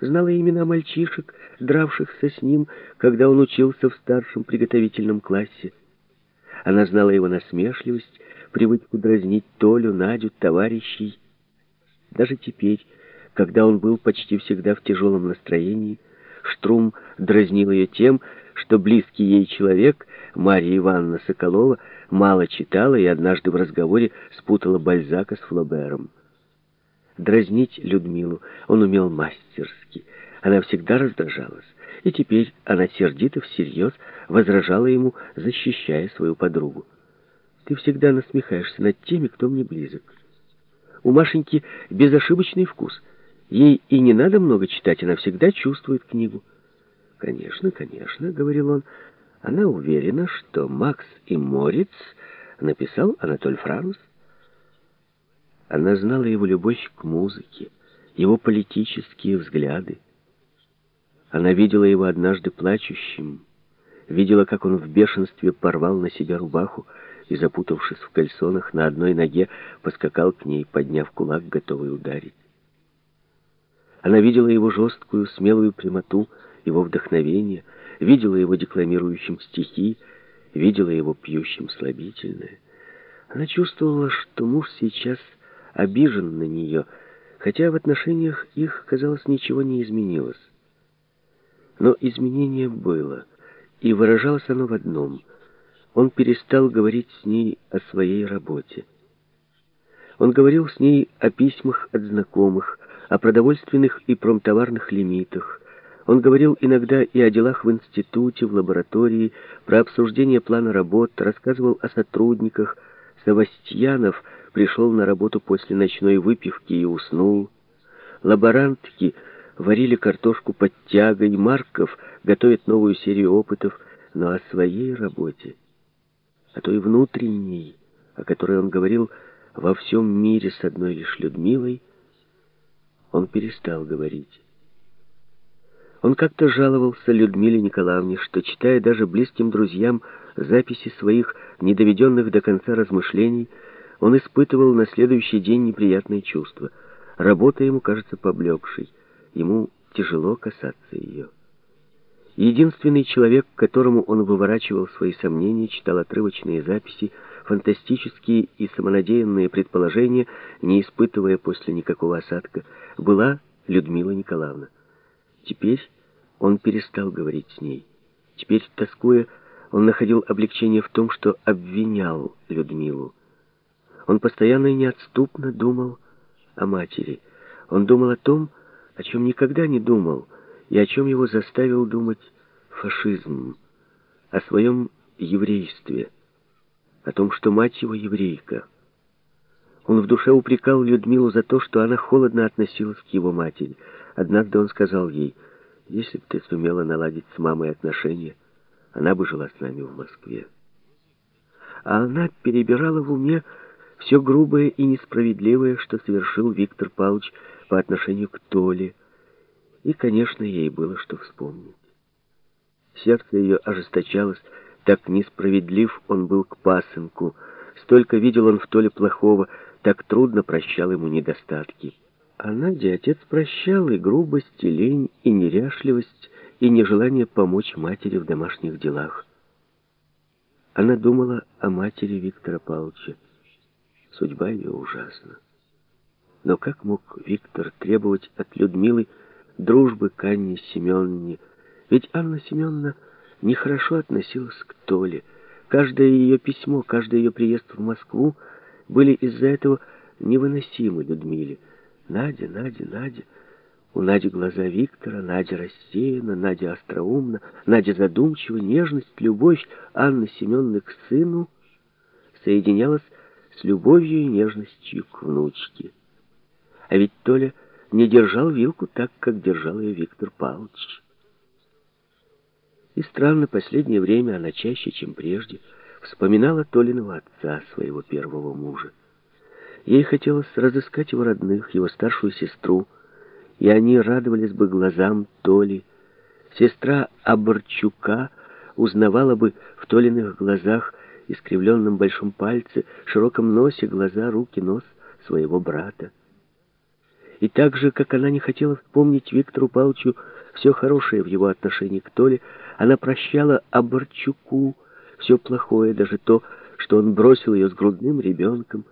знала имена мальчишек, дравшихся с ним, когда он учился в старшем приготовительном классе. Она знала его насмешливость, привычку дразнить Толю, Надю, товарищей. Даже теперь, когда он был почти всегда в тяжелом настроении, Штрум дразнил ее тем, что близкий ей человек, Марья Ивановна Соколова, мало читала и однажды в разговоре спутала Бальзака с Флобером. Дразнить Людмилу он умел мастерски. Она всегда раздражалась. И теперь она сердито всерьез возражала ему, защищая свою подругу. «Ты всегда насмехаешься над теми, кто мне близок. У Машеньки безошибочный вкус. Ей и не надо много читать, она всегда чувствует книгу». «Конечно, конечно», — говорил он, — «она уверена, что Макс и Мориц написал Анатоль Франц». Она знала его любовь к музыке, его политические взгляды. Она видела его однажды плачущим, видела, как он в бешенстве порвал на себя рубаху и, запутавшись в кальсонах, на одной ноге поскакал к ней, подняв кулак, готовый ударить. Она видела его жесткую, смелую прямоту, его вдохновение, видела его декламирующим стихи, видела его пьющим слабительное. Она чувствовала, что муж сейчас обижен на нее, хотя в отношениях их, казалось, ничего не изменилось. Но изменение было, и выражалось оно в одном. Он перестал говорить с ней о своей работе. Он говорил с ней о письмах от знакомых, о продовольственных и промтоварных лимитах. Он говорил иногда и о делах в институте, в лаборатории, про обсуждение плана работ, рассказывал о сотрудниках. Савастьянов пришел на работу после ночной выпивки и уснул. Лаборантки варили картошку под тягой, Марков готовит новую серию опытов, но о своей работе, о той внутренней, о которой он говорил во всем мире с одной лишь Людмилой, он перестал говорить. Он как-то жаловался Людмиле Николаевне, что, читая даже близким друзьям записи своих недоведенных до конца размышлений, он испытывал на следующий день неприятные чувства. Работа ему кажется поблекшей. Ему тяжело касаться ее. Единственный человек, которому он выворачивал свои сомнения, читал отрывочные записи, фантастические и самонадеянные предположения, не испытывая после никакого осадка, была Людмила Николаевна. Теперь он перестал говорить с ней. Теперь, тоскуя, он находил облегчение в том, что обвинял Людмилу. Он постоянно и неотступно думал о матери. Он думал о том, о чем никогда не думал, и о чем его заставил думать фашизм, о своем еврействе, о том, что мать его еврейка. Он в душе упрекал Людмилу за то, что она холодно относилась к его матери. Однажды он сказал ей, «Если бы ты сумела наладить с мамой отношения, она бы жила с нами в Москве». А она перебирала в уме все грубое и несправедливое, что совершил Виктор Павлович по отношению к Толе, и, конечно, ей было что вспомнить. Сердце ее ожесточалось, так несправедлив он был к пасынку, столько видел он в Толе плохого, так трудно прощал ему недостатки. А Наде отец прощал и грубость, и лень, и неряшливость, и нежелание помочь матери в домашних делах. Она думала о матери Виктора Павловича. Судьба ее ужасна. Но как мог Виктор требовать от Людмилы дружбы к Анне Семеновне? Ведь Анна Семеновна нехорошо относилась к Толе. Каждое ее письмо, каждый ее приезд в Москву были из-за этого невыносимы Людмиле. Надя, Надя, Надя. У Нади глаза Виктора, Надя рассеяна, Надя остроумна, Надя задумчива, нежность, любовь Анны Семеновны к сыну соединялась с любовью и нежностью к внучке. А ведь Толя не держал вилку так, как держал ее Виктор Павлович. И странно, последнее время она чаще, чем прежде, вспоминала Толиного отца, своего первого мужа. Ей хотелось разыскать его родных, его старшую сестру, и они радовались бы глазам Толи. Сестра Абарчука узнавала бы в Толиных глазах, искривленном большом пальце, широком носе, глаза, руки, нос своего брата. И так же, как она не хотела вспомнить Виктору Павловичу все хорошее в его отношении к Толе, она прощала Оборчуку все плохое, даже то, что он бросил ее с грудным ребенком,